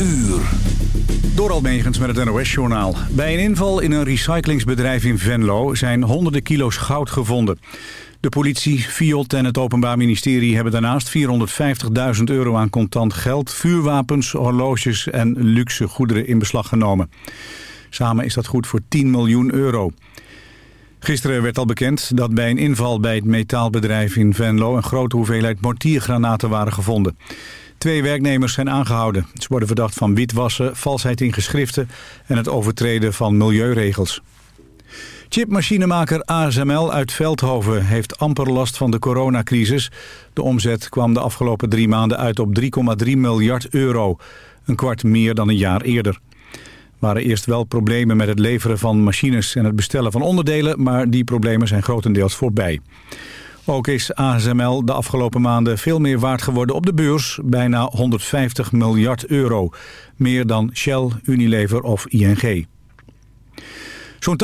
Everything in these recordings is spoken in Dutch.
uur. Door Almegens met het NOS-journaal. Bij een inval in een recyclingsbedrijf in Venlo zijn honderden kilo's goud gevonden. De politie, FIOD en het Openbaar Ministerie hebben daarnaast 450.000 euro aan contant geld, vuurwapens, horloges en luxe goederen in beslag genomen. Samen is dat goed voor 10 miljoen euro. Gisteren werd al bekend dat bij een inval bij het metaalbedrijf in Venlo... een grote hoeveelheid mortiergranaten waren gevonden. Twee werknemers zijn aangehouden. Ze worden verdacht van witwassen, valsheid in geschriften... en het overtreden van milieuregels. Chipmachinemaker ASML uit Veldhoven heeft amper last van de coronacrisis. De omzet kwam de afgelopen drie maanden uit op 3,3 miljard euro. Een kwart meer dan een jaar eerder waren eerst wel problemen met het leveren van machines en het bestellen van onderdelen, maar die problemen zijn grotendeels voorbij. Ook is ASML de afgelopen maanden veel meer waard geworden op de beurs, bijna 150 miljard euro. Meer dan Shell, Unilever of ING. Zo'n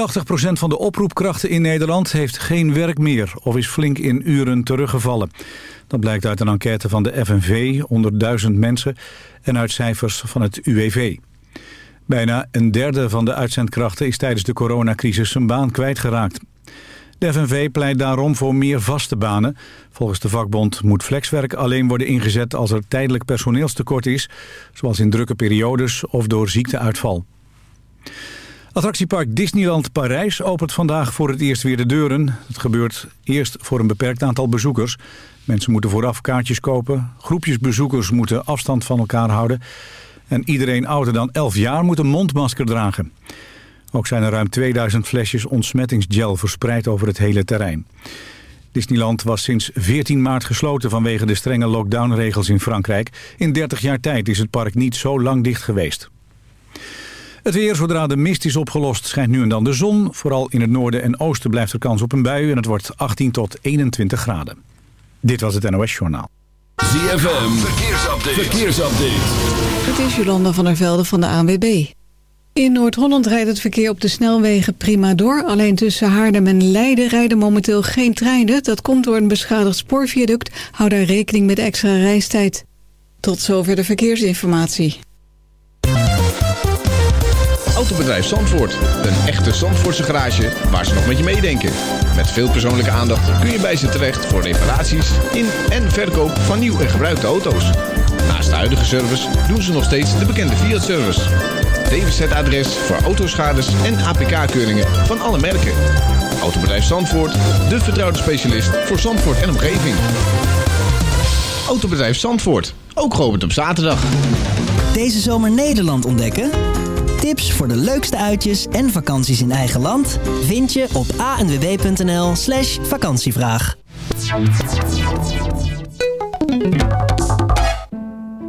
80% van de oproepkrachten in Nederland heeft geen werk meer of is flink in uren teruggevallen. Dat blijkt uit een enquête van de FNV onder duizend mensen en uit cijfers van het UWV. Bijna een derde van de uitzendkrachten is tijdens de coronacrisis zijn baan kwijtgeraakt. De FNV pleit daarom voor meer vaste banen. Volgens de vakbond moet flexwerk alleen worden ingezet als er tijdelijk personeelstekort is, zoals in drukke periodes of door ziekteuitval. Attractiepark Disneyland Parijs opent vandaag voor het eerst weer de deuren. Het gebeurt eerst voor een beperkt aantal bezoekers. Mensen moeten vooraf kaartjes kopen. Groepjes bezoekers moeten afstand van elkaar houden. En iedereen ouder dan 11 jaar moet een mondmasker dragen. Ook zijn er ruim 2000 flesjes ontsmettingsgel verspreid over het hele terrein. Disneyland was sinds 14 maart gesloten vanwege de strenge lockdownregels in Frankrijk. In 30 jaar tijd is het park niet zo lang dicht geweest. Het weer, zodra de mist is opgelost, schijnt nu en dan de zon. Vooral in het noorden en oosten blijft er kans op een bui en het wordt 18 tot 21 graden. Dit was het NOS Journaal. ZFM, verkeersupdate. verkeersupdate. Het is Jolanda van der Velde van de ANWB. In Noord-Holland rijdt het verkeer op de snelwegen prima door. Alleen tussen Haarlem en Leiden rijden momenteel geen treinen. Dat komt door een beschadigd spoorviaduct. Hou daar rekening met extra reistijd. Tot zover de verkeersinformatie. Autobedrijf Zandvoort. Een echte Zandvoortse garage waar ze nog met je meedenken. Met veel persoonlijke aandacht kun je bij ze terecht voor reparaties in en verkoop van nieuw en gebruikte auto's. Naast de huidige service doen ze nog steeds de bekende Fiat-service. DWZ-adres voor autoschades en APK-keuringen van alle merken. Autobedrijf Zandvoort, de vertrouwde specialist voor Zandvoort en omgeving. Autobedrijf Zandvoort, ook geopend op zaterdag. Deze zomer Nederland ontdekken? Tips voor de leukste uitjes en vakanties in eigen land vind je op anwb.nl slash vakantievraag.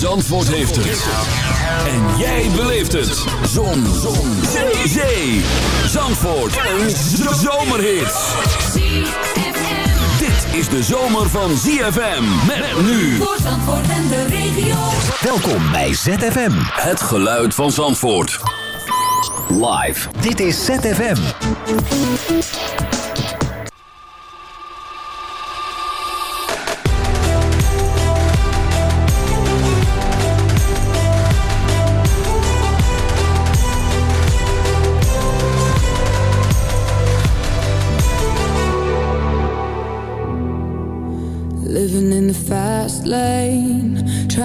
Zandvoort heeft het. En jij beleeft het. Zon. Zon. Zee. Zee. Zandvoort. Een zomerhit. Dit is de zomer van ZFM. Met nu. Voor Zandvoort en de regio. Welkom bij ZFM. Het geluid van Zandvoort. Live. Dit is ZFM.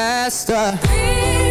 faster. Beat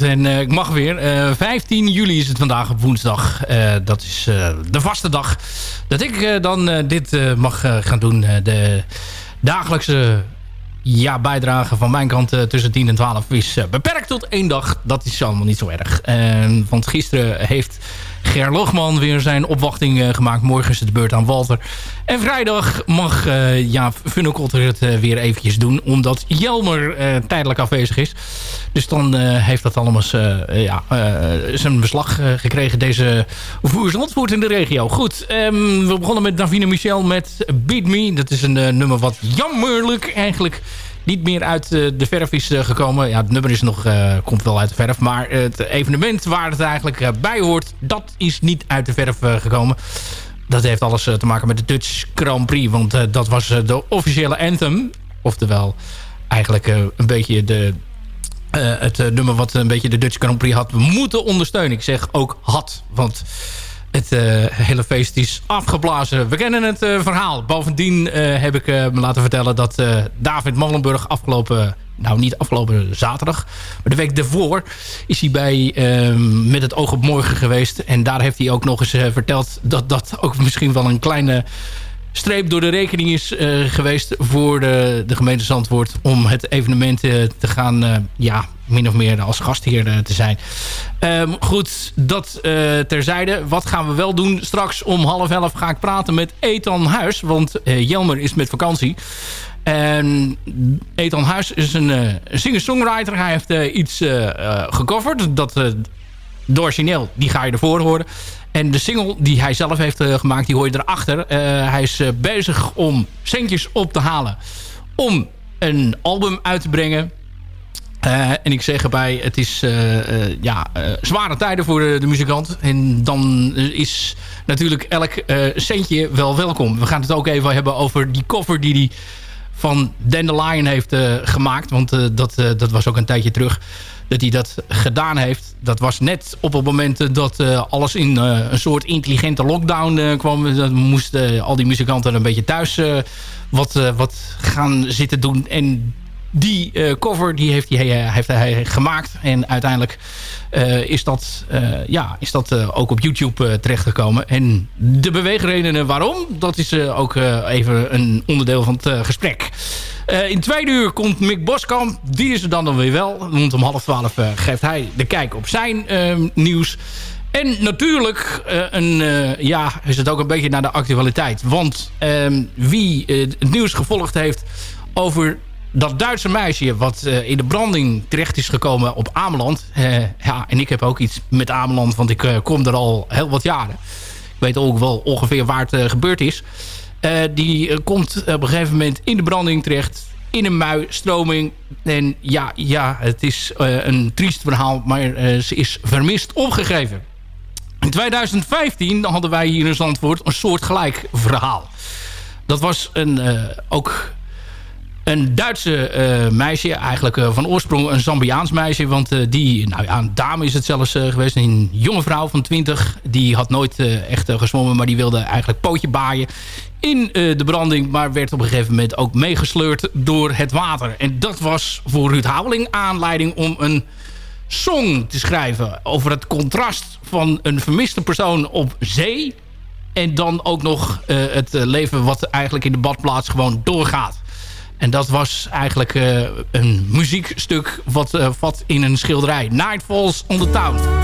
en uh, ik mag weer. Uh, 15 juli is het vandaag op woensdag. Uh, dat is de vaste dag dat ik dan dit mag gaan doen. de dagelijkse ja, bijdrage van mijn kant tussen 10 en 12 is beperkt tot één dag. Dat is allemaal niet zo erg. want gisteren heeft Ger Logman weer zijn opwachting uh, gemaakt. Morgen is het beurt aan Walter. En vrijdag mag uh, ja, Funnekotter het uh, weer eventjes doen. Omdat Jelmer tijdelijk afwezig is. Dus dan heeft dat allemaal ja, zijn beslag gekregen. Deze voerslandvoert in de regio. Goed, um, we begonnen met Davine Michel met Beat Me. Dat is een nummer wat jammerlijk eigenlijk niet meer uit eh, de verf is eh, gekomen. Ja, het nummer is nog, uh, komt wel uit de verf. Maar het evenement waar het eigenlijk bij hoort... dat is niet uit de verf gekomen. Dat heeft alles te maken met de Dutch Grand Prix. Want dat was de officiële anthem. Oftewel eigenlijk een beetje de... het nummer wat een beetje de Dutch Grand Prix had moeten ondersteunen. Ik zeg ook had, want het uh, hele feest is afgeblazen. We kennen het uh, verhaal. Bovendien uh, heb ik me laten vertellen dat David Molenburg afgelopen... Nou, niet afgelopen zaterdag. Maar de week daarvoor is hij bij ehm, Met het oog op morgen geweest. En daar heeft hij ook nog eens verteld... dat dat ook misschien wel een kleine streep door de rekening is geweest voor de, de gemeente Zandvoort... om het evenement te gaan, ja, min of meer als gastheer te zijn. Um, goed, dat terzijde. Wat gaan we wel doen? Straks om half elf ga ik praten met Ethan Huis. Want Jelmer is met vakantie. En Ethan Huis is een singer-songwriter. Hij heeft iets gecoverd. Dat de origineel, die ga je ervoor horen. En de single die hij zelf heeft uh, gemaakt, die hoor je erachter. Uh, hij is uh, bezig om centjes op te halen om een album uit te brengen. En ik zeg erbij, het is ja, zware tijden voor de, muzikant. En dan is natuurlijk elk centje wel welkom. We gaan het ook even hebben over die cover die hij van Dandelion heeft gemaakt. Want dat, dat was ook een tijdje terug dat hij dat gedaan heeft. Dat was net op het moment dat alles in een soort intelligente lockdown kwam. Dan moesten al die muzikanten een beetje thuis wat, wat gaan zitten doen. En die cover die heeft, hij, heeft hij gemaakt. En uiteindelijk is dat, ja, is dat ook op YouTube terechtgekomen. En de beweegredenen waarom, dat is ook even een onderdeel van het gesprek. In twee uur komt Mick Boskamp. Die is er dan dan weer wel. Want om half twaalf geeft hij de kijk op zijn nieuws. En natuurlijk een, ja, is het ook een beetje naar de actualiteit. Want ehm, wie het nieuws gevolgd heeft over dat Duitse meisje... wat in de branding terecht is gekomen op Ameland. ja, en ik heb ook iets met Ameland, want ik kom er al heel wat jaren. Ik weet ook wel ongeveer waar het gebeurd is. Die komt op een gegeven moment in de branding terecht. In een mui-stroming. En ja, ja, het is een triest verhaal. Maar ze is vermist opgegeven. In 2015 hadden wij hier in Zandvoort een soortgelijk verhaal. Dat was een, ook een Duitse uh, meisje, eigenlijk uh, van oorsprong een Zambiaans meisje. Want uh, die, nou ja, een dame is het zelfs geweest. Een jonge vrouw van 20. Die had nooit echt gezwommen, maar die wilde eigenlijk pootje baaien in de branding. Maar werd op een gegeven moment ook meegesleurd door het water. En dat was voor Ruud Houweling aanleiding om een song te schrijven. Over het contrast van een vermiste persoon op zee. En dan ook nog het leven wat eigenlijk in de badplaats gewoon doorgaat. En dat was eigenlijk uh, een muziekstuk wat uh, vat in een schilderij. Night Falls on the Town.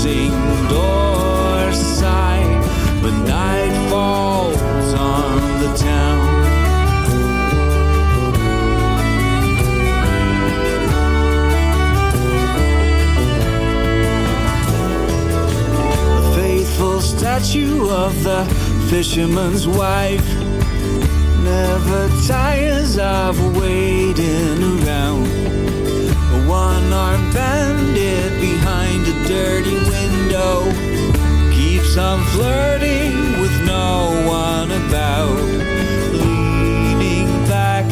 closing doors sigh when night falls on the town. The faithful statue of the fisherman's wife never tires of waiting around. A one-armed bandit behind a dirty show keeps on flirting with no one about. Leaning back,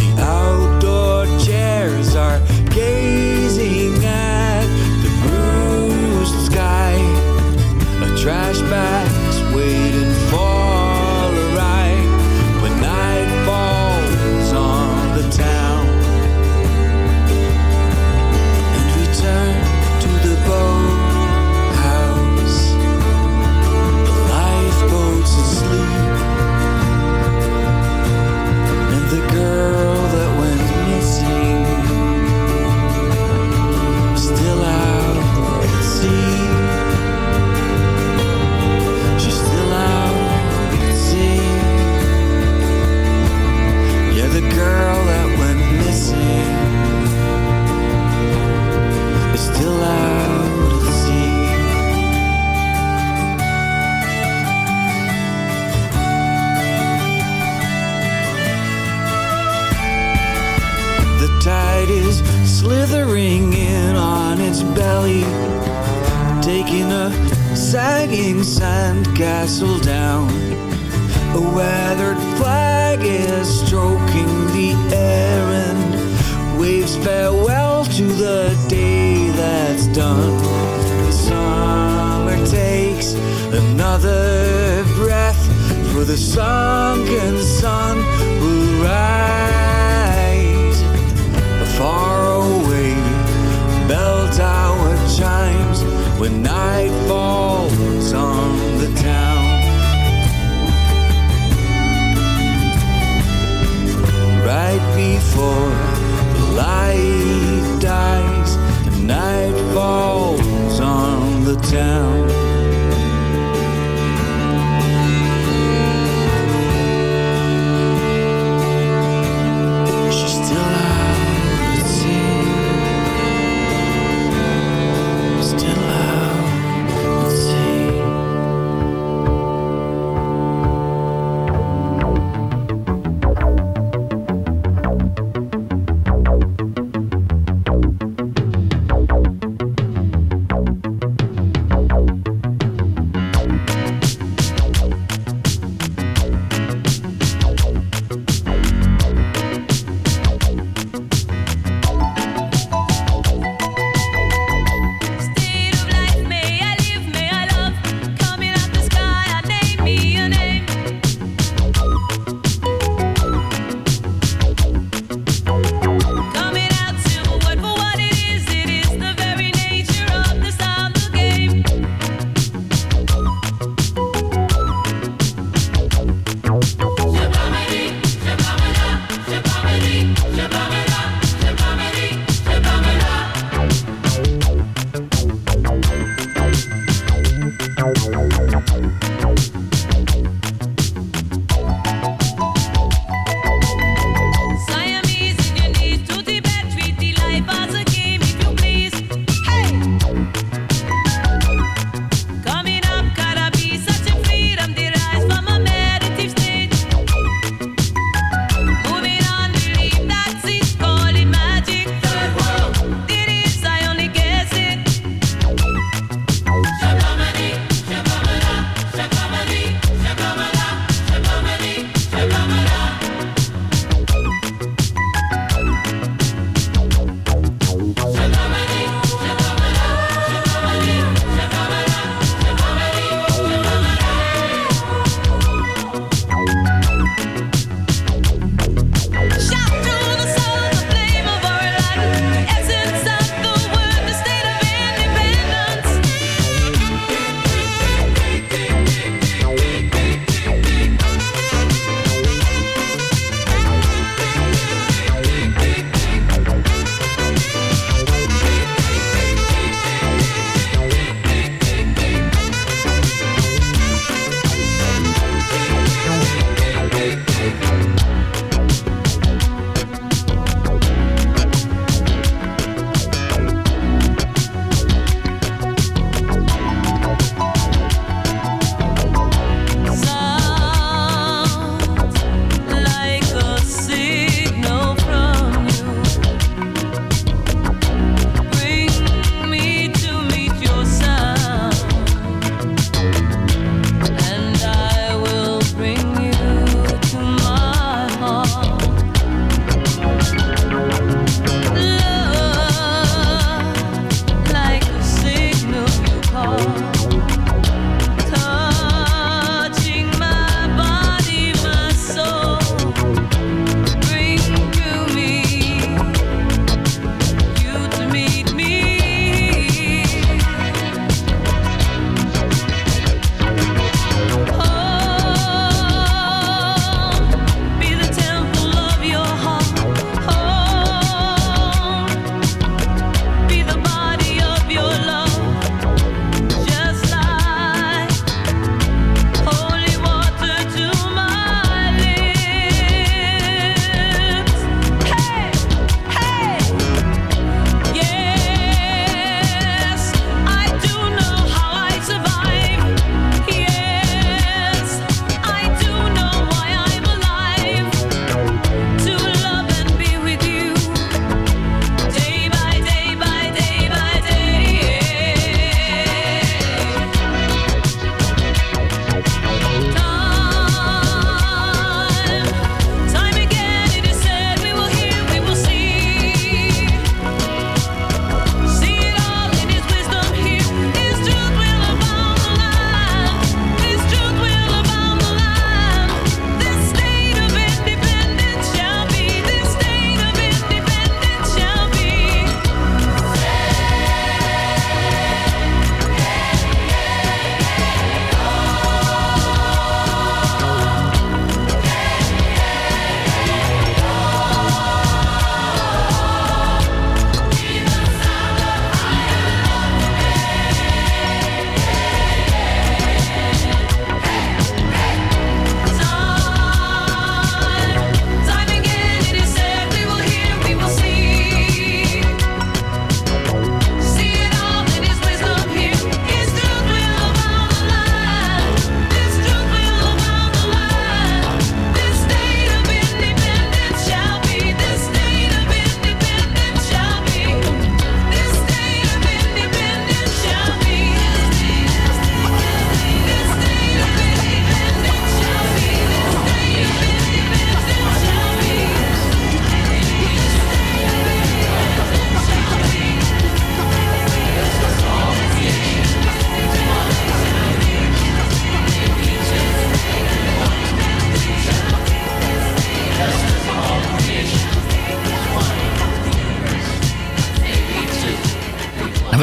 the outdoor chairs are gazing at the bruised sky. A trash bag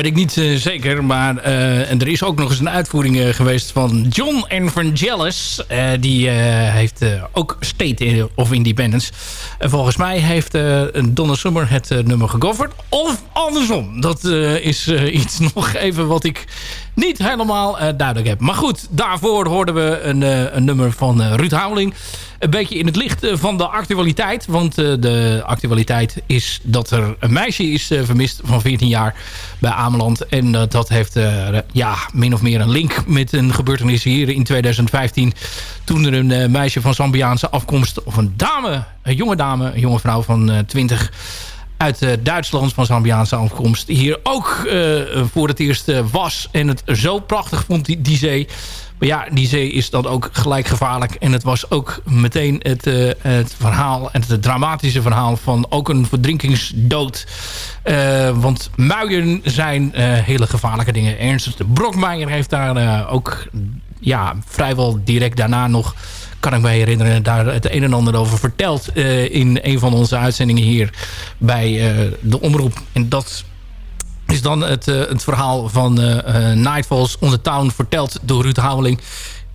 ik niet uh, zeker. Maar uh, en er is ook nog eens een uitvoering uh, geweest van John Evangelis. die heeft ook State of Independence. En volgens mij heeft Donna Summer het nummer gecoverd. Of andersom. Dat is iets nog even wat ik niet helemaal duidelijk heb. Maar goed, daarvoor hoorden we een, een nummer van Ruud Houweling een beetje in het licht eh, van de actualiteit. Want eh, de actualiteit is dat er een meisje is eh, vermist van 14 jaar bij Ameland. En dat heeft ja, min of meer een link met een gebeurtenis hier in 2015. Toen er een meisje van Zambiaanse afkomst, of een dame, een jonge dame, een jonge vrouw van 20 uit Duitsland van Zambiaanse afkomst hier ook voor het eerst was. En het zo prachtig vond, die, die zee maar ja, die zee is dan ook gelijk gevaarlijk. En het was ook meteen het, uh, het verhaal, het dramatische verhaal van ook een verdrinkingsdood. Want muien zijn hele gevaarlijke dingen. Ernst de Brokmeijer heeft daar ook ja, vrijwel direct daarna nog kan ik me herinneren, daar het een en ander over verteld in een van onze uitzendingen hier bij de Omroep. En dat is dan het, uh, het verhaal van uh, Nightfalls on the Town verteld door Ruud Houweling.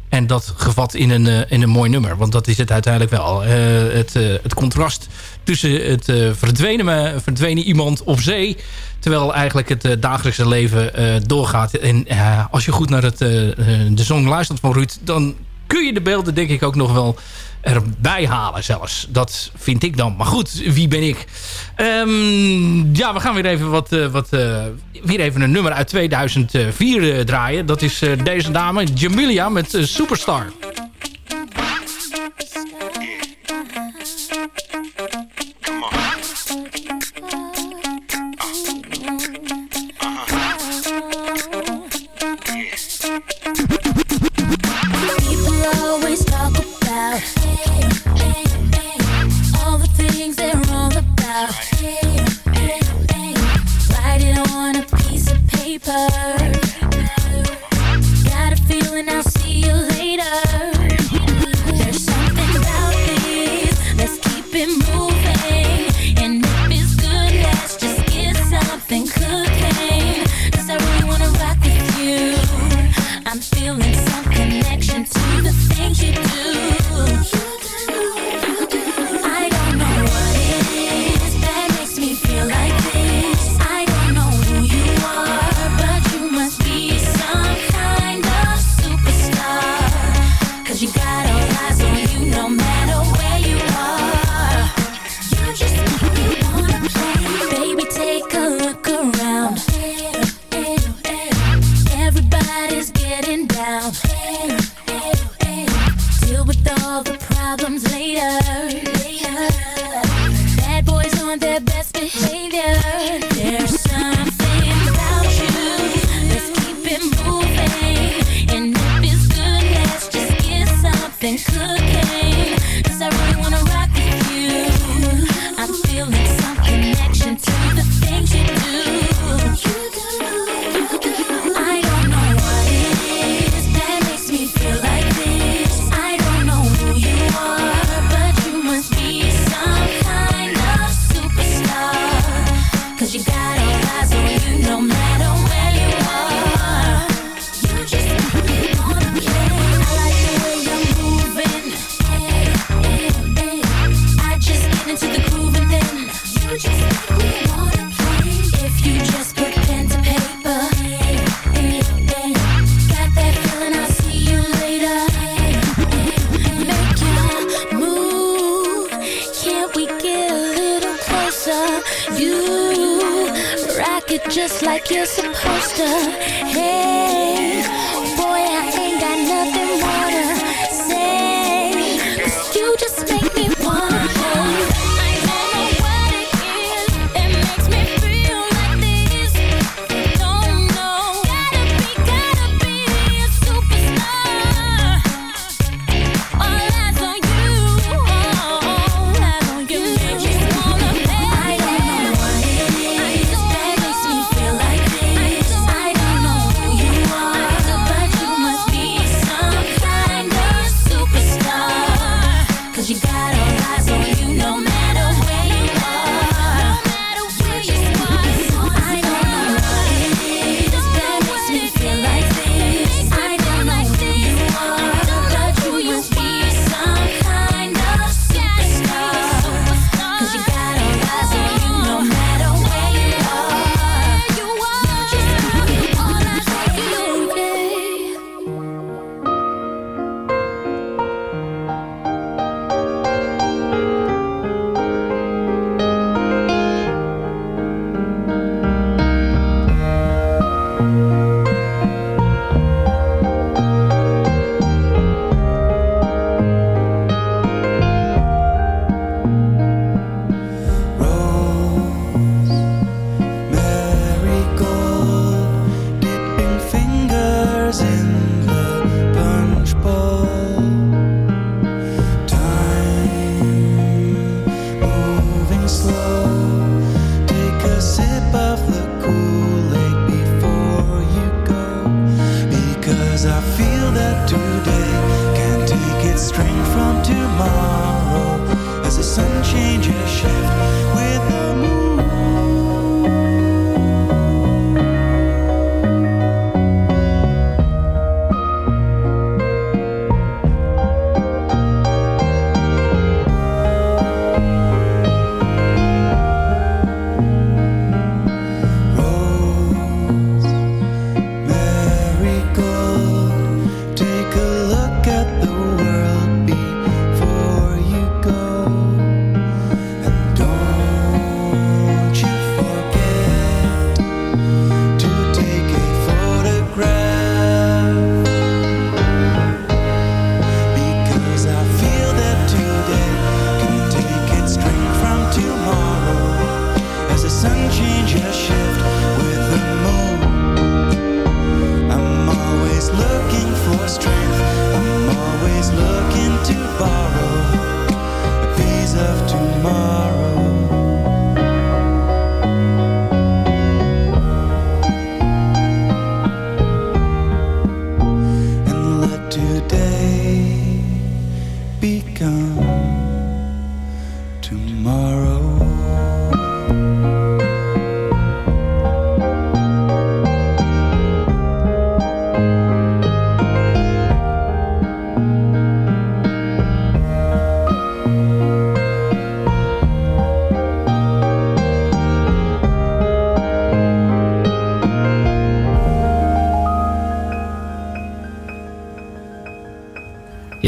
En dat gevat in een, in een mooi nummer. Want dat is het uiteindelijk wel. het, het contrast tussen het verdwenen, verdwenen iemand op zee... terwijl eigenlijk het dagelijkse leven doorgaat. En als je goed naar het, de song luistert van Ruud... dan kun je de beelden denk ik ook nog wel erbij halen zelfs. Dat vind ik dan. Maar goed, wie ben ik? Um, ja, we gaan weer even wat... Uh, wat uh, weer even een nummer uit 2004 uh, draaien. Dat is deze dame, Jamilia met Superstar.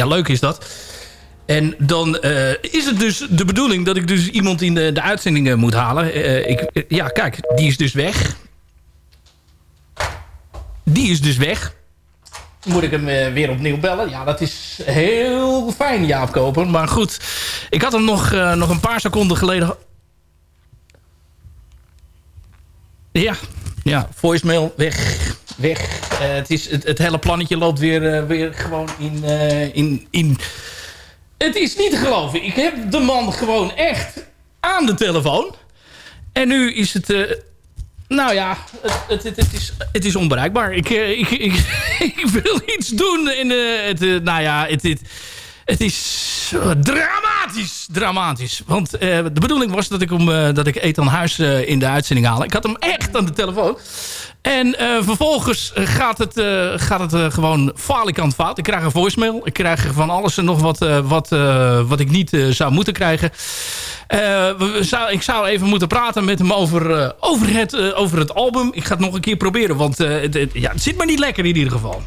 Ja, leuk is dat. En dan is het dus de bedoeling dat ik dus iemand in de, de uitzendingen moet halen. ik, ja, kijk, die is dus weg. Die is dus weg. Moet ik hem weer opnieuw bellen? Ja, dat is heel fijn, Jaap Koper. Maar goed, ik had hem nog, nog een paar seconden geleden... Ja, ja, voicemail, weg, weg. het, is, het, hele plannetje loopt weer, weer gewoon in, in, in... Het is niet te geloven. Ik heb de man gewoon echt aan de telefoon. En nu is het nou ja, het, het, het, is, het is onbereikbaar. Ik, eh, ik, ik, wil iets doen. De, het, eh, nou ja, het, het, het is dramatisch. Dramatisch. Want de bedoeling was dat ik, om, dat ik Ethan Huis in de uitzending halen. Ik had hem echt aan de telefoon. En vervolgens gaat het, gaat het gewoon falikant fout. Ik krijg een voicemail. Ik krijg van alles en nog wat, wat, wat ik niet zou moeten krijgen. Zou, ik zou even moeten praten met hem over, over, het, over het album. Ik ga het nog een keer proberen. Want het, ja, het zit maar niet lekker in ieder geval.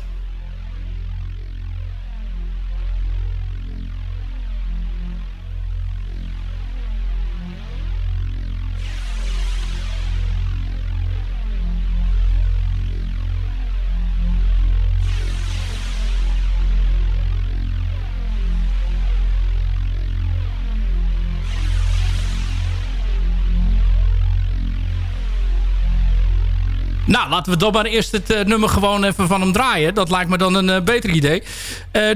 Nou, laten we dan maar eerst het uh, nummer gewoon even van hem draaien. Dat lijkt me dan een uh, beter idee. Uh,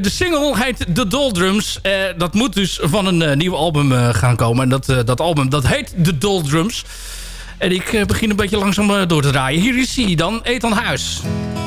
de single heet The Doldrums. dat moet dus van een nieuw album gaan komen. En dat, dat album dat heet The Doldrums. En ik begin een beetje langzaam door te draaien. Hier is hij dan, Ethan Huis. I'm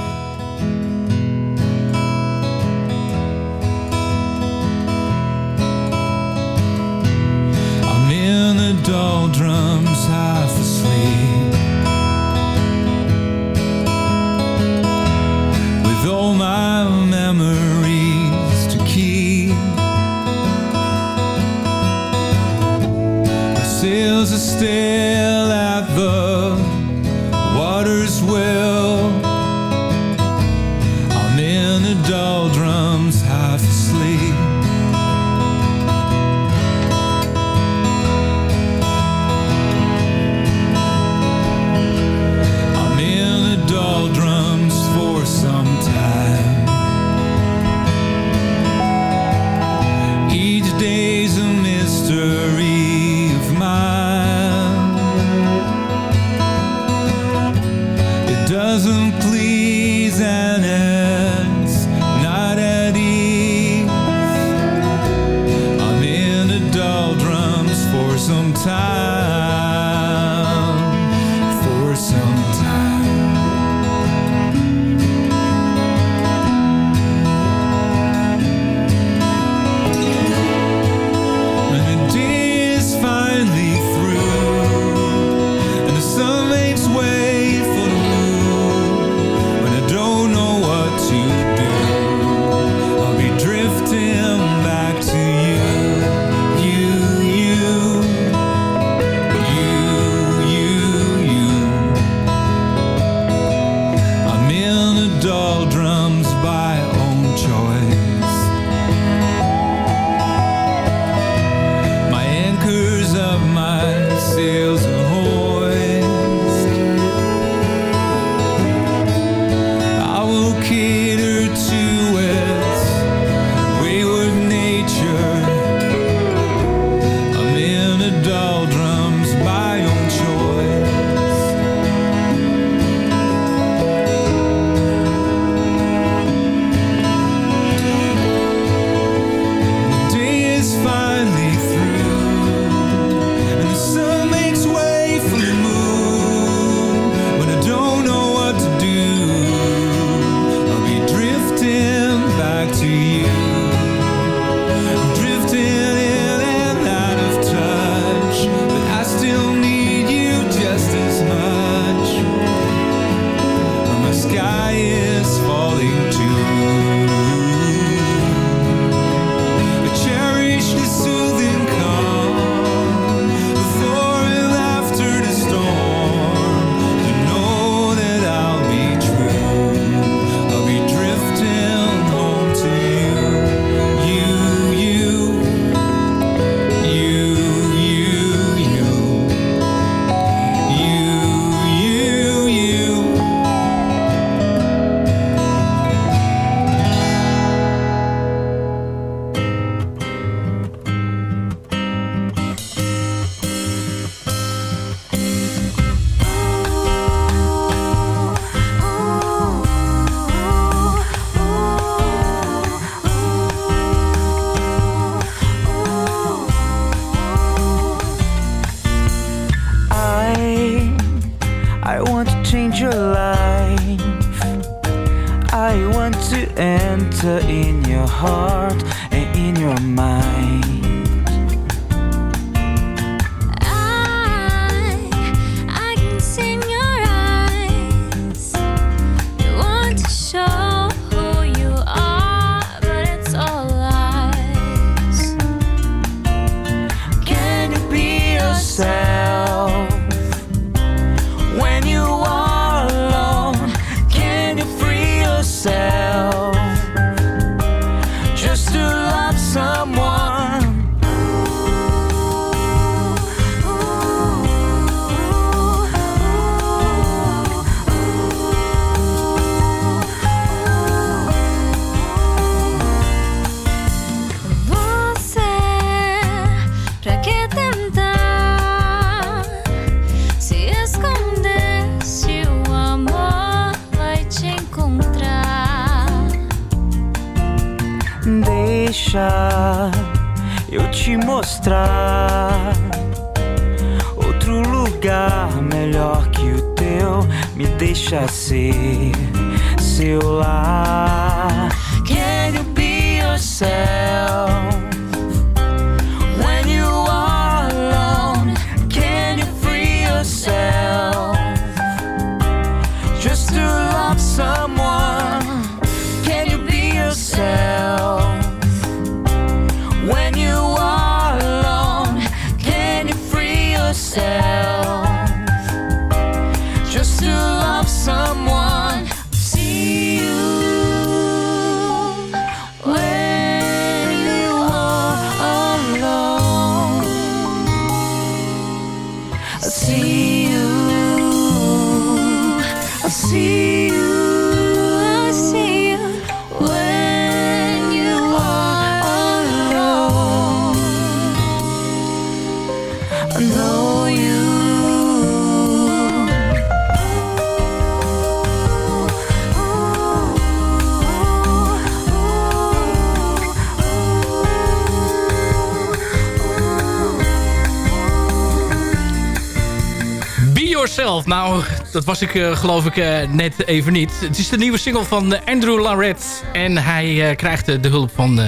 Nou, dat was ik uh, geloof ik uh, net even niet. Het is de nieuwe single van uh, Andrew Larret. En hij krijgt de hulp van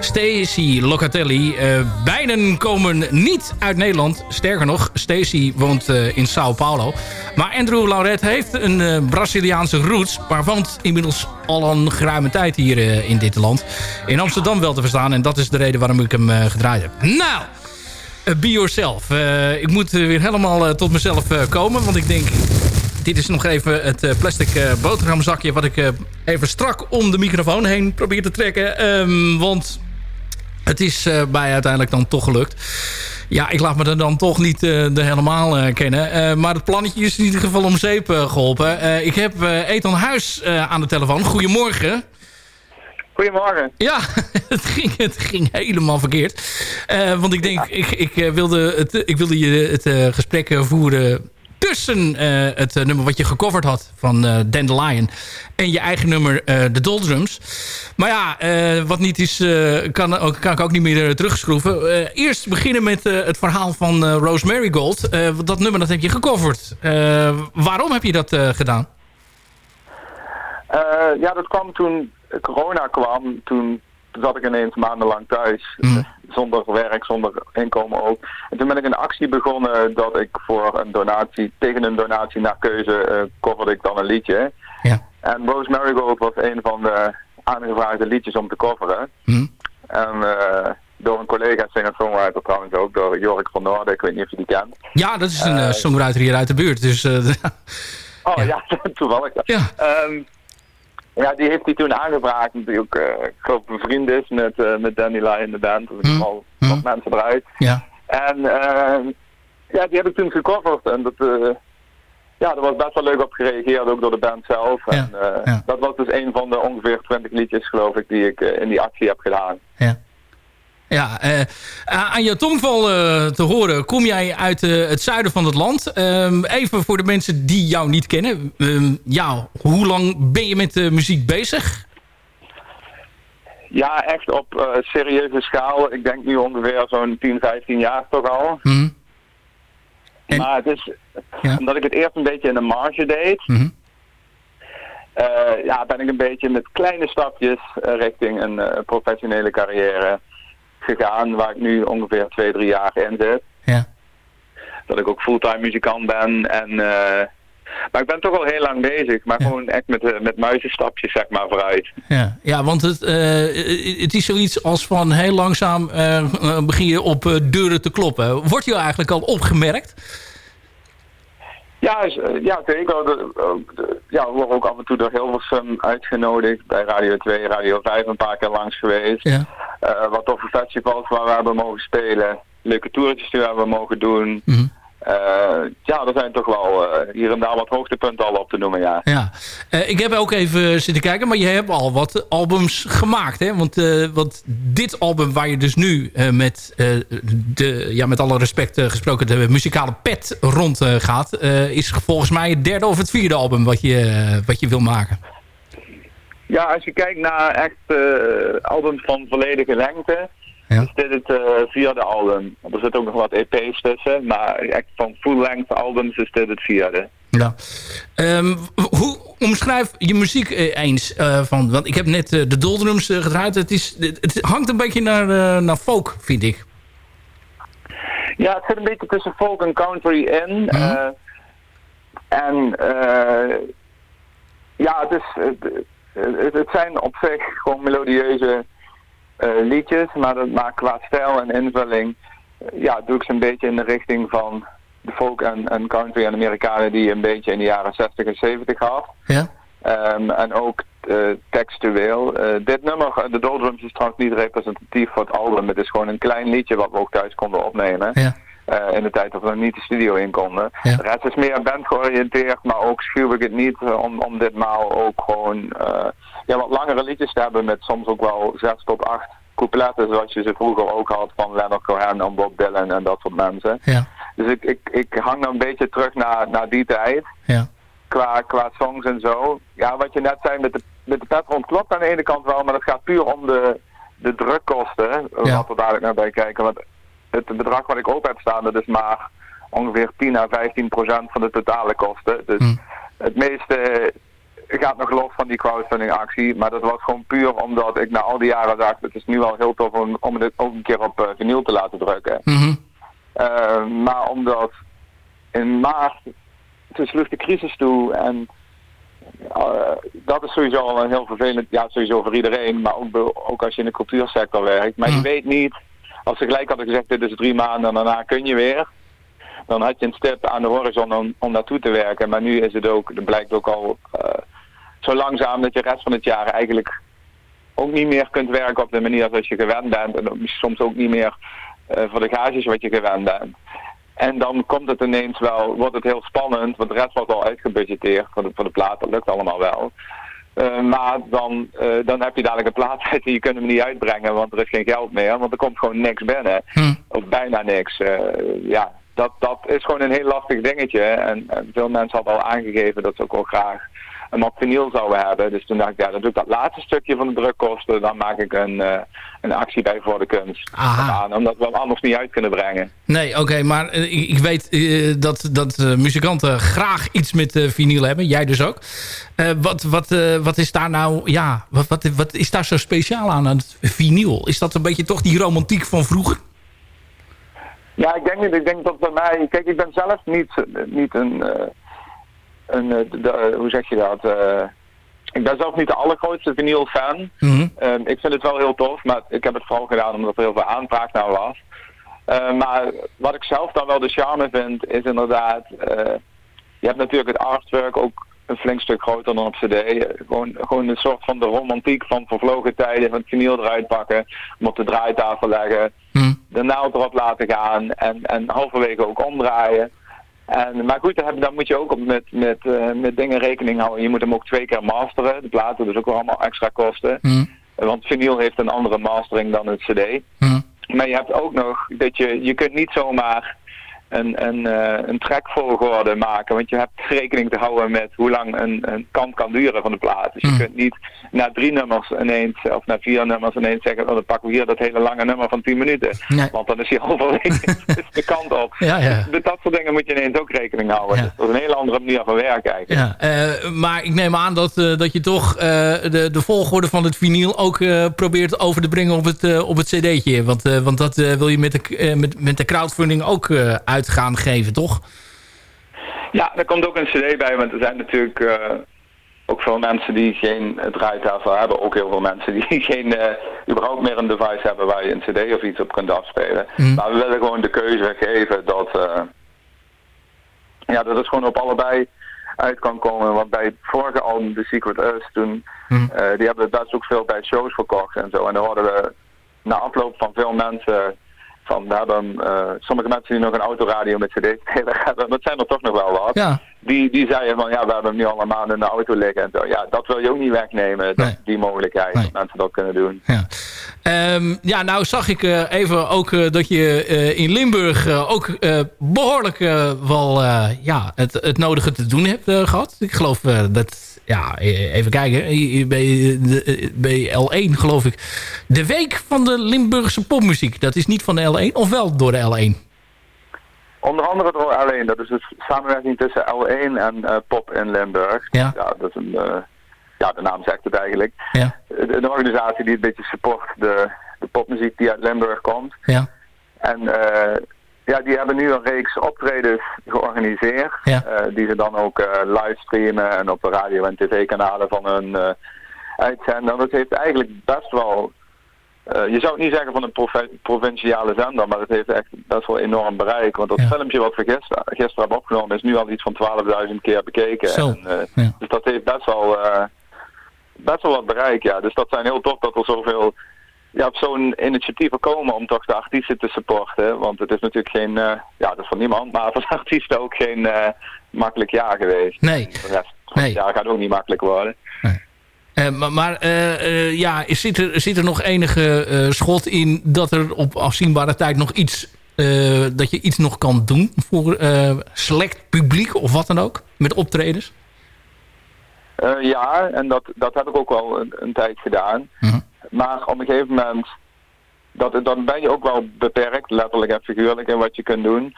Stacey Locatelli. beiden komen niet uit Nederland. Sterker nog, Stacey woont in Sao Paulo. Maar Andrew Larret heeft een Braziliaanse roots. Maar woont inmiddels al een geruime tijd hier in dit land. In Amsterdam wel te verstaan. En dat is de reden waarom ik hem gedraaid heb. Nou... Uh, be yourself. Uh, ik moet weer helemaal tot mezelf komen. Want ik denk, dit is nog even het plastic boterhamzakje... wat ik even strak om de microfoon heen probeer te trekken. Um, want het is mij uiteindelijk dan toch gelukt. Ja, ik laat me er dan toch niet de helemaal kennen. maar het plannetje is in ieder geval om zeep geholpen. ik heb Ethan Huis aan de telefoon. Goedemorgen. Goedemorgen. Ja, het ging, het ging helemaal verkeerd. Uh, want ik denk, ik, ik, wilde het, ik wilde je het uh, gesprek voeren tussen uh, het nummer wat je gecoverd had van uh, Dandelion en je eigen nummer The Doldrums. Maar ja, wat niet is, kan, ook, kan ik ook niet meer terugschroeven. eerst beginnen met het verhaal van Rosemary Gold. dat nummer dat heb je gecoverd. waarom heb je dat gedaan? ja, dat kwam toen corona kwam, toen zat ik ineens maandenlang thuis. Mm. Zonder werk, zonder inkomen ook. En toen ben ik een actie begonnen dat ik voor een donatie, tegen een donatie naar keuze, uh, coverde ik dan een liedje. Ja. En Rosemary Gold was een van de aangevraagde liedjes om te coveren. Mm. En uh, door een collega, singer-songwriter trouwens ook, door Jorik van Noorden, ik weet niet of je die kent. Ja, dat is een uh, songwriter hier uit de buurt. Dus, oh ja, ja toevallig. Ja. Um, ja, die heeft hij toen aangevraagd. Natuurlijk, uh, ik geloof een vriend is met, uh, met Danny Lai in de band. Dus mm. al wat mm. mensen eruit. Ja. En uh, ja, die heb ik toen gecoverd. En dat, ja, er was best wel leuk op gereageerd, ook door de band zelf. Ja. En ja. dat was dus een van de ongeveer 20 liedjes, geloof ik, die ik in die actie heb gedaan. Ja. Ja, uh, aan je tongval uh, te horen kom jij uit uh, het zuiden van het land. Um, even voor de mensen die jou niet kennen. Um, ja, hoe lang ben je met de muziek bezig? Ja, echt op serieuze schaal. Ik denk nu ongeveer zo'n 10, 15 jaar toch al. Mm. En, Maar het is, omdat ik het eerst een beetje in de marge deed, Mhm. eh, ja, ben ik een beetje met kleine stapjes eh, richting een eh, professionele carrière gegaan, waar ik nu ongeveer twee, drie jaar in zit. Ja. Dat ik ook fulltime muzikant ben en... eh, maar ik ben toch al heel lang bezig, maar gewoon echt met, eh, met muizenstapjes zeg maar vooruit. Ja, ja want het, eh, het is zoiets als van heel langzaam begin je op deuren te kloppen. Wordt je eigenlijk al opgemerkt? Ja, ja zeker. Ja, we worden ook af en toe door Hilversum uitgenodigd. Bij Radio 2, Radio 5 een paar keer langs geweest. Ja. Eh, wat toffe festivals waar we hebben mogen spelen. Leuke toertjes die we hebben mogen doen. Mhm. Eh, ja, er zijn toch wel eh, hier en daar wat hoogtepunten al op te noemen, ja. Ja, ik heb ook even zitten kijken, maar je hebt al wat albums gemaakt. Hè? Want, want dit album waar je dus nu met, de, ja, met alle respect gesproken de muzikale pet rond gaat... is volgens mij het derde of het vierde album wat je, wat je wil maken. Ja, als je kijkt naar echt eh, albums van volledige lengte, is dit het eh, vierde album. Er zitten ook nog wat EP's tussen, maar echt van full-length albums is dit het vierde. Ja. Ehm, hoe omschrijf je muziek eh, eens? van, want ik heb net de doldrums gedraaid. Het, is, het, het hangt een beetje naar, naar folk, vind ik. Ja, het zit een beetje tussen folk en country in. eh, en eh, ja, het, is, het, het, het zijn op zich gewoon melodieuze eh, liedjes, maar, dat, maar qua stijl en invulling eh, ja, doe ik ze een beetje in de richting van de folk en, en country en Amerikanen die je een beetje in de jaren 60 en 70 had. Ja. Ehm, en ook eh, textueel. Eh, dit nummer, eh, de Doldrums, is trouwens niet representatief voor het album. Het is gewoon een klein liedje wat we ook thuis konden opnemen. Ja. Eh, in de tijd dat we nog niet de studio in konden. Ja. De rest is meer band georiënteerd, maar ook schuw ik het niet eh, om, om ditmaal ook gewoon eh, ja, wat langere liedjes te hebben met soms ook wel zes tot acht coupletten zoals je ze vroeger ook had van Leonard Cohen en Bob Dylan en dat soort mensen. Ja. Dus ik, ik, ik hang dan een beetje terug naar, naar die tijd Ja. qua, qua songs en zo. Ja, wat je net zei met de, met de Petron klopt aan de ene kant wel, maar dat gaat puur om de, de drukkosten. Wat we dadelijk naar bij kijken. Want het bedrag wat ik open heb staan, dat is maar ongeveer 10 à 15 procent van de totale kosten. Dus het meeste gaat nog los van die crowdfunding actie. Maar dat was gewoon puur omdat ik na al die jaren dacht, het is nu wel heel tof om, om dit ook een keer op vinyl te laten drukken. Mhm. Eh, maar omdat in maart, toen sloeg de crisis toe en eh, dat is sowieso al een heel vervelend, ja sowieso voor iedereen, maar ook, ook als je in de cultuursector werkt. Maar je weet niet, als ze gelijk hadden gezegd dit is drie maanden en daarna kun je weer, dan had je een stip aan de horizon om, om naartoe te werken. Maar nu is het ook, dat blijkt ook al eh, zo langzaam dat je de rest van het jaar eigenlijk ook niet meer kunt werken op de manier zoals je gewend bent. En soms ook niet meer eh, voor de gages wat je gewend bent. En dan komt het ineens wel, wordt het heel spannend, want de rest was al uitgebudgeteerd voor de, voor de plaat, dat lukt allemaal wel. Eh, maar dan, eh, dan heb je dadelijk een plaat uit en je kunt hem niet uitbrengen, want er is geen geld meer, want er komt gewoon niks binnen. Of bijna niks. Eh, ja, dat, dat is gewoon een heel lastig dingetje. En, en veel mensen hadden al aangegeven dat ze ook wel graag een vinyl zouden hebben. Dus toen dacht ik, ja, dan doe ik dat laatste stukje van de drukkosten. Dan maak ik een, eh, een actie bij voor de kunst. aan, omdat we hem anders niet uit kunnen brengen. Nee, oké, maar eh, ik, ik weet eh, dat, dat muzikanten graag iets met vinyl hebben. Jij dus ook. Wat, wat, wat is daar nou, ja, wat, wat, wat is daar zo speciaal aan, aan het vinyl? Is dat een beetje toch die romantiek van vroeger? Ja, ik denk niet. Ik denk dat bij mij... Kijk, ik ben zelf niet, niet een... eh, een eh, de- hoe zeg je dat? eh, ik ben zelf niet de allergrootste vinyl fan. Ehm, ik vind het wel heel tof, maar ik heb het vooral gedaan omdat er heel veel aanvraag naar was. Maar wat ik zelf dan wel de charme vind, is inderdaad... je hebt natuurlijk het artwork ook een flink stuk groter dan op cd. Gewoon, gewoon een soort van de romantiek van vervlogen tijden, van het vinyl eruit pakken, hem op de draaitafel leggen, de naald erop laten gaan en, en halverwege ook omdraaien. En, maar goed, dan, moet je ook met, met, eh, met dingen rekening houden. Je moet hem ook twee keer masteren, de platen, dus ook wel allemaal extra kosten. Want vinyl heeft een andere mastering dan het cd. Maar je hebt ook nog dat je, je kunt niet zomaar een, een, eh, een trackvolgorde maken. Want je hebt rekening te houden met hoe lang een, een kant kan duren van de plaat. Dus je kunt niet na drie nummers ineens, of na vier nummers ineens zeggen, oh, dan pakken we hier dat hele lange nummer van 10 minuten. Want dan is hij halverwege de kant op. Ja, ja. Met dat soort dingen moet je ineens ook rekening houden. Dus dat is een hele andere manier van werken eigenlijk. Ja, eh, maar ik neem aan dat, eh, dat je toch de, de volgorde van het vinyl ook probeert over te brengen op het, op het cd'tje. Want, want dat wil je met de, met, met de crowdfunding ook eh, uit gaan geven, toch? Ja, er komt ook een cd bij, want er zijn natuurlijk eh, ook veel mensen die geen draaitafel hebben. Ook heel veel mensen die geen, eh, überhaupt meer een device hebben waar je een cd of iets op kunt afspelen. Maar we willen gewoon de keuze geven dat, eh, ja, dat het gewoon op allebei uit kan komen. Want bij het vorige album, The Secret Us, toen, eh, die hebben best ook veel bij shows verkocht en zo. En dan hoorden we na afloop van veel mensen van, hebben eh, sommige mensen die nog een autoradio met cd-speler hebben, dat zijn er toch nog wel wat. Ja. Die, die zeiden van, ja, we hebben hem nu al een maand in de auto liggen en zo. Ja, dat wil je ook niet wegnemen, dat, die mogelijkheid, dat mensen dat kunnen doen. Ehm, ja, nou zag ik eh, even ook eh, dat je in Limburg ook eh, behoorlijk eh, wel ja, het, het nodige te doen hebt eh, gehad. Ik geloof dat, ja, eh, even kijken, eh, bij, de, eh, bij L1 geloof ik. De week van de Limburgse popmuziek, dat is niet van de L1 of wel door de L1? Onder andere door L1, dat is dus samenwerking tussen L1 en eh, Pop in Limburg. Ja. dat is een, eh, ja, de naam zegt het eigenlijk. Ja. Een, een organisatie die een beetje support de, de popmuziek die uit Limburg komt. Ja. En eh, ja, die hebben nu een reeks optredens georganiseerd. Ja. eh, die ze dan ook eh livestreamen en op de radio- en tv-kanalen van hun eh uitzenden. Dat heeft eigenlijk best wel... je zou het niet zeggen van een provi- provinciale zender, maar het heeft echt best wel enorm bereik. Want dat filmpje wat we gisteren, gisteren hebben opgenomen is nu al iets van 12.000 keer bekeken. Zo, En, Dus dat heeft best wel, best wel wat bereik, ja. Dus dat zijn heel tof dat er zoveel ja, op zo'n initiatieven komen om toch de artiesten te supporten. Want het is natuurlijk geen, eh, ja, dat is van niemand, maar voor de artiesten ook geen eh, makkelijk jaar geweest. Nee. De rest van het jaar gaat ook niet makkelijk worden. Eh, maar maar ja, is- zit, er, zit er nog enige schot in dat er op afzienbare tijd nog iets... dat je iets nog kan doen voor select publiek of wat dan ook? Met optredens? Ja, en dat, dat heb ik ook wel een, een tijd gedaan. Maar op een gegeven moment, dat, dan ben je ook wel beperkt, letterlijk en figuurlijk, in wat je kunt doen.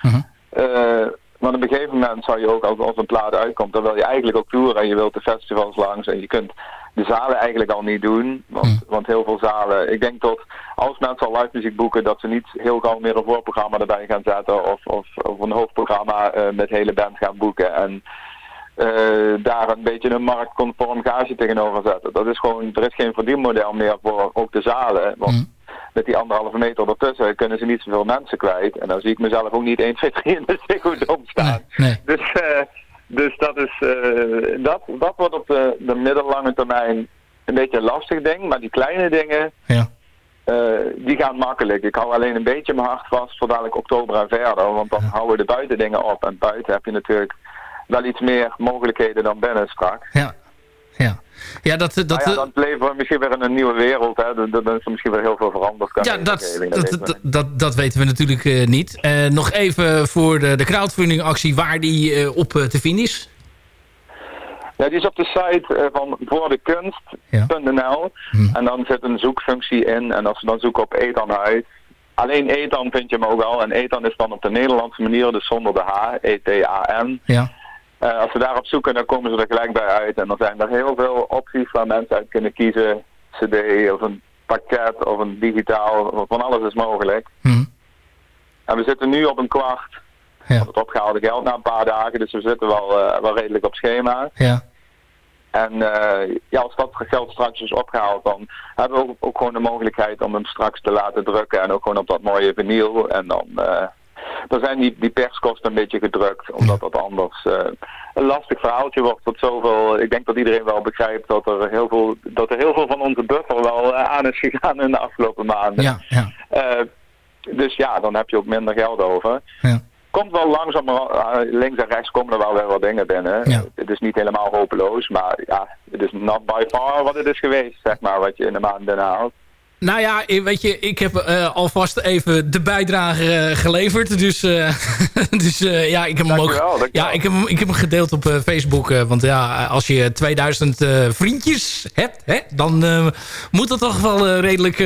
Eh, maar op een gegeven moment zou je ook, als, als een plaat uitkomt, dan wil je eigenlijk ook toeren en je wilt de festivals langs en je kunt de zalen eigenlijk al niet doen. Want, want heel veel zalen, ik denk dat als mensen al live muziek boeken, dat ze niet heel gauw meer een voorprogramma erbij gaan zetten of, of, of een hoofdprogramma eh, met hele band gaan boeken. En daar een beetje een marktconform gage tegenover zetten. Dat is gewoon, er is geen verdienmodel meer voor ook de zalen. Want met die anderhalve meter ertussen kunnen ze niet zoveel mensen kwijt. En dan zie ik mezelf ook niet 1, 2, 3 in de Ziggo Dome staan. Dus, eh, dus dat, is, eh, dat, dat wordt op de, de middellange termijn een beetje een lastig ding. Maar die kleine dingen, eh, die gaan makkelijk. Ik hou alleen een beetje mijn hart vast voor dadelijk oktober en verder. Want dan houden de buitendingen op. En buiten heb je natuurlijk wel iets meer mogelijkheden dan binnen straks. Ja, ja. Ja, dat... dat Nou ja, dan leven we misschien weer in een nieuwe wereld. Hè. Dan, dan is er misschien weer heel veel veranderd. qua Ja, dat, dat, weten we dat, dat, dat weten we natuurlijk eh, niet. Eh, nog even voor de, de crowdfunding-actie waar die eh, op eh, te vinden is. Ja, die is op de site eh, van voordekunst.nl. En dan zit een zoekfunctie in. En als we dan zoeken op Ethan uit. Alleen Ethan vind je hem ook al. En Ethan is dan op de Nederlandse manier, dus zonder de H. E-T-A-N. Ja. Eh, als we daarop zoeken, dan komen ze er gelijk bij uit. En dan zijn er heel veel opties waar mensen uit kunnen kiezen. CD of een pakket of een digitaal. Van alles is mogelijk. En we zitten nu op een kwart van het opgehaalde geld na een paar dagen. Dus we zitten wel, eh, wel redelijk op schema. Ja. En eh, ja, als dat geld straks is opgehaald, dan hebben we ook, ook gewoon de mogelijkheid om hem straks te laten drukken. En ook gewoon op dat mooie vinyl. En dan, dan zijn die, die perskosten een beetje gedrukt, omdat dat anders eh, een lastig verhaaltje wordt. Tot zoveel, ik denk dat iedereen wel begrijpt dat er heel veel, dat er heel veel van onze buffer wel eh, aan is gegaan in de afgelopen maanden. Ja, ja. Eh, dus ja, dan heb je ook minder geld over. Komt wel langzaam, links en rechts komen er wel weer wat dingen binnen. Het is niet helemaal hopeloos, maar ja, het is not by far wat het is geweest, zeg maar, wat je in de maand binnenhaalt. Nou ja, weet je, ik heb eh, alvast even de bijdrage eh, geleverd. Dus, eh, dus ja, ik heb hem ook. Dankjewel. Ja, ik heb hem, ik heb hem gedeeld op Facebook. want ja, als je 2000 eh, vriendjes hebt, hè, dan moet dat toch wel redelijk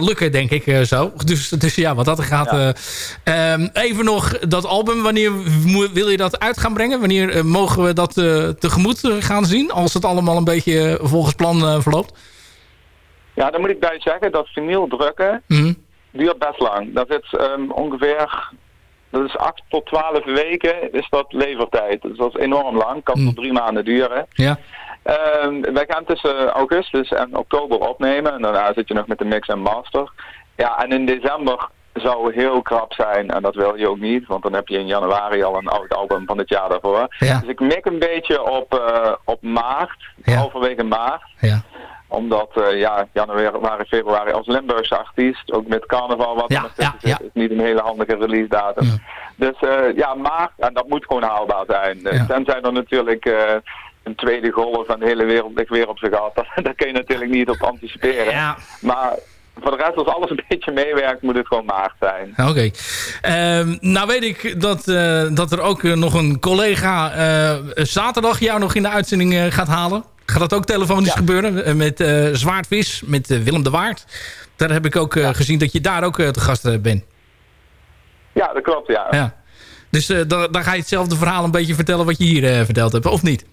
lukken, denk ik zo. Dus, dus ja, wat dat gaat. eh, ehm, even nog dat album. Wanneer wil je dat uit gaan brengen? Wanneer mogen we dat tegemoet gaan zien? Als het allemaal een beetje volgens plan verloopt. Ja, dan moet ik bij zeggen dat vinyl drukken Mhm. duurt best lang. Dat is ehm, ongeveer, dat is 8 tot 12 weken is dat levertijd. Dus dat is enorm lang, kan tot drie maanden duren. Ja. Ehm, wij gaan tussen augustus en oktober opnemen en daarna zit je nog met de mix en master. Ja, en in december zou heel krap zijn en dat wil je ook niet, want dan heb je in januari al een oud album van het jaar daarvoor. Ja. Dus ik mik een beetje op, eh, op maart, halverwege maart Ja. Omdat, eh, ja, januari, februari als Limburgse artiest, ook met carnaval wat er tussen zit, is niet een hele handige release datum. Dus eh, ja, maart, en dat moet gewoon haalbaar zijn. Eh, Tenzij er natuurlijk een tweede golf en de hele wereld ligt weer op zijn gat. Daar kun je natuurlijk niet op anticiperen. Maar voor de rest, als alles een beetje meewerkt, moet het gewoon maart zijn. Oké. Ehm, nou weet ik dat, dat er ook nog een collega zaterdag jou nog in de uitzending gaat halen. Gaat dat ook telefonisch gebeuren? Eh, met eh, Zwaardvis, met eh, Willem de Waard. Daar heb ik ook gezien dat je daar ook te gast bent. Ja, dat klopt, ja. Ja. Dus dan, dan ga je hetzelfde verhaal een beetje vertellen wat je hier verteld hebt, of niet?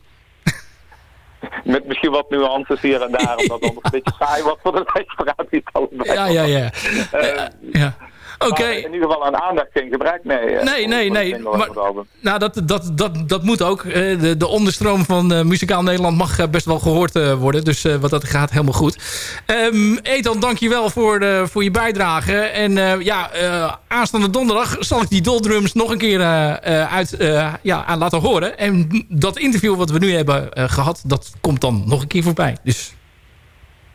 Met misschien wat nuances hier en daar, omdat het een beetje saai wordt voor de luisteraar die het allebei Ja, ja, ja. Ja. Oké. In ieder geval aan aandacht geen gebrek, nee. eh, Nee, nee, nee, maar-. Nou, dat, dat, dat, dat moet ook. De, de onderstroom van eh, Muzikaal Nederland mag eh, best wel gehoord eh, worden. Dus wat dat gaat helemaal goed. Ehm Ethan, dankjewel voor, de, voor je bijdrage. En ja, aanstaande donderdag zal ik die doldrums nog een keer uit, ja, aan laten horen. En dat interview wat we nu hebben eh, gehad, dat komt dan nog een keer voorbij. Dus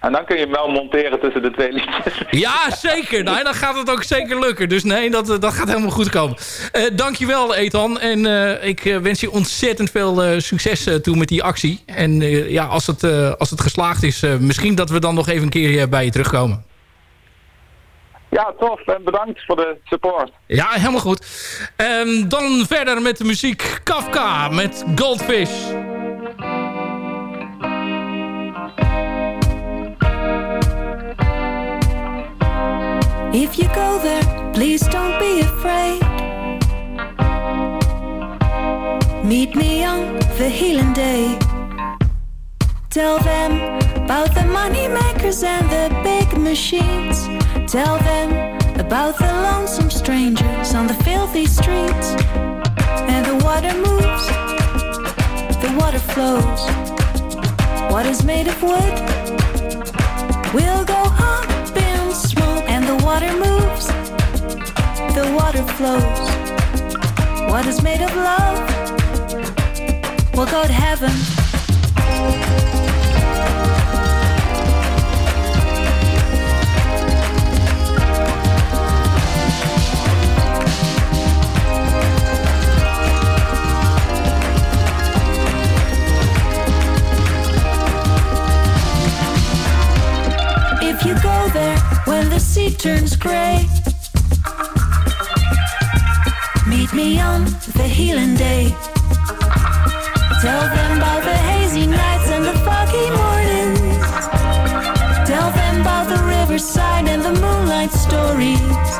En dan kun je hem wel monteren tussen de twee liedjes. ja, zeker. Nou, dan gaat het ook zeker lukken. Dus nee, dat, eh, dat gaat helemaal goed komen. Eh dankjewel, Ethan. En eh, ik wens je ontzettend veel succes toe met die actie. En ja, als het, als het geslaagd is, misschien dat we dan nog even een keer bij je terugkomen. Ja, tof. En bedankt voor de support. Ja, helemaal goed. En dan verder met de muziek Kafka met Goldfish. If you go there, please don't be afraid. Meet me on the healing day. Tell them about the money makers and the big machines. Tell them about the lonesome strangers on the filthy streets. And the water moves, the water flows. What is made of wood will go up water moves, the water flows. What is made of love will go to heaven. When the sea turns gray, meet me on the healing day. Tell them about the hazy nights and the foggy mornings. Tell them about the riverside and the moonlight stories.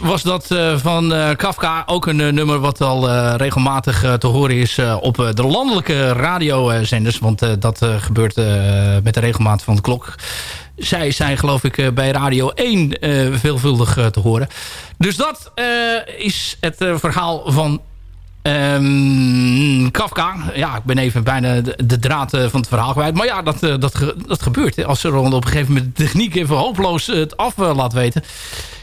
Was dat uh, van uh, Kafka. Ook een uh, nummer wat al regelmatig te horen is op de landelijke radiozenders. Want dat gebeurt met de regelmaat van de klok. Zij zijn geloof ik bij Radio 1 veelvuldig te horen. Dus dat is het verhaal van Um, Kafka. Ja, ik ben even bijna de, draad van het verhaal kwijt. Maar ja, dat, dat, dat gebeurt. Als er op een gegeven moment de techniek even hopeloos het af laat weten.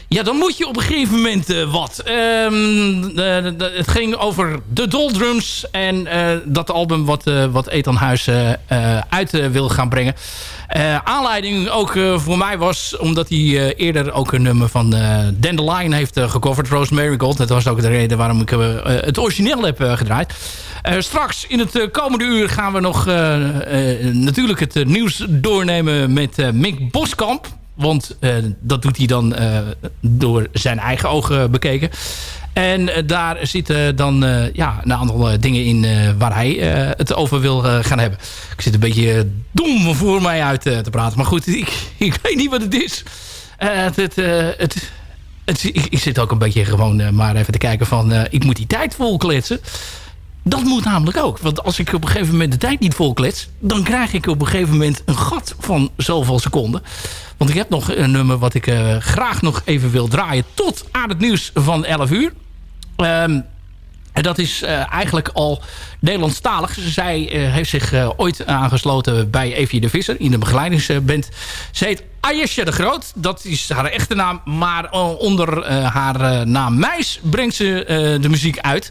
Ja, dan moet je op een gegeven moment wat. Um, de, de, het ging over de Doldrums. En dat album wat, wat Ethan Huis uit wil gaan brengen. aanleiding ook voor mij was... omdat hij eerder ook een nummer van Dandelion heeft gecoverd. Rosemary Gold. Dat was ook de reden waarom ik het origineel heb gedraaid. straks in het komende uur gaan we nog natuurlijk het nieuws doornemen met Mick Boskamp. Want uh, dat doet hij dan uh, door zijn eigen ogen bekeken. En uh, daar zitten dan ja, een aantal dingen in waar hij het over wil gaan hebben. Ik zit een beetje dom voor mij uit te praten. Maar goed, ik, ik weet niet wat het is. het, het, het, het, ik, ik, zit ook een beetje gewoon maar even te kijken van... ik moet die tijd vol kletsen. Dat moet namelijk ook. Want als ik op een gegeven moment de tijd niet volklets... dan krijg ik op een gegeven moment een gat van zoveel seconden. Want ik heb nog een nummer wat ik uh, graag nog even wil draaien... tot aan het nieuws van 11 uur. Um, en dat is uh, eigenlijk al Nederlandstalig. Zij uh, heeft zich ooit aangesloten bij Evie de Visser in de begeleidingsband. Ze heet Ayesha de Groot. Dat is haar echte naam. Maar onder haar naam Meis brengt ze de muziek uit.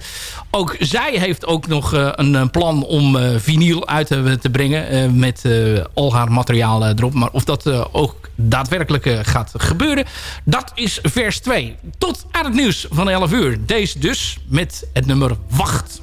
Ook zij heeft ook nog een plan om vinyl uit te brengen. met al haar materiaal erop. Maar of dat ook daadwerkelijk gaat gebeuren. Dat is vers 2. Tot aan het nieuws van 11 uur. Deze dus met het nummer Wacht.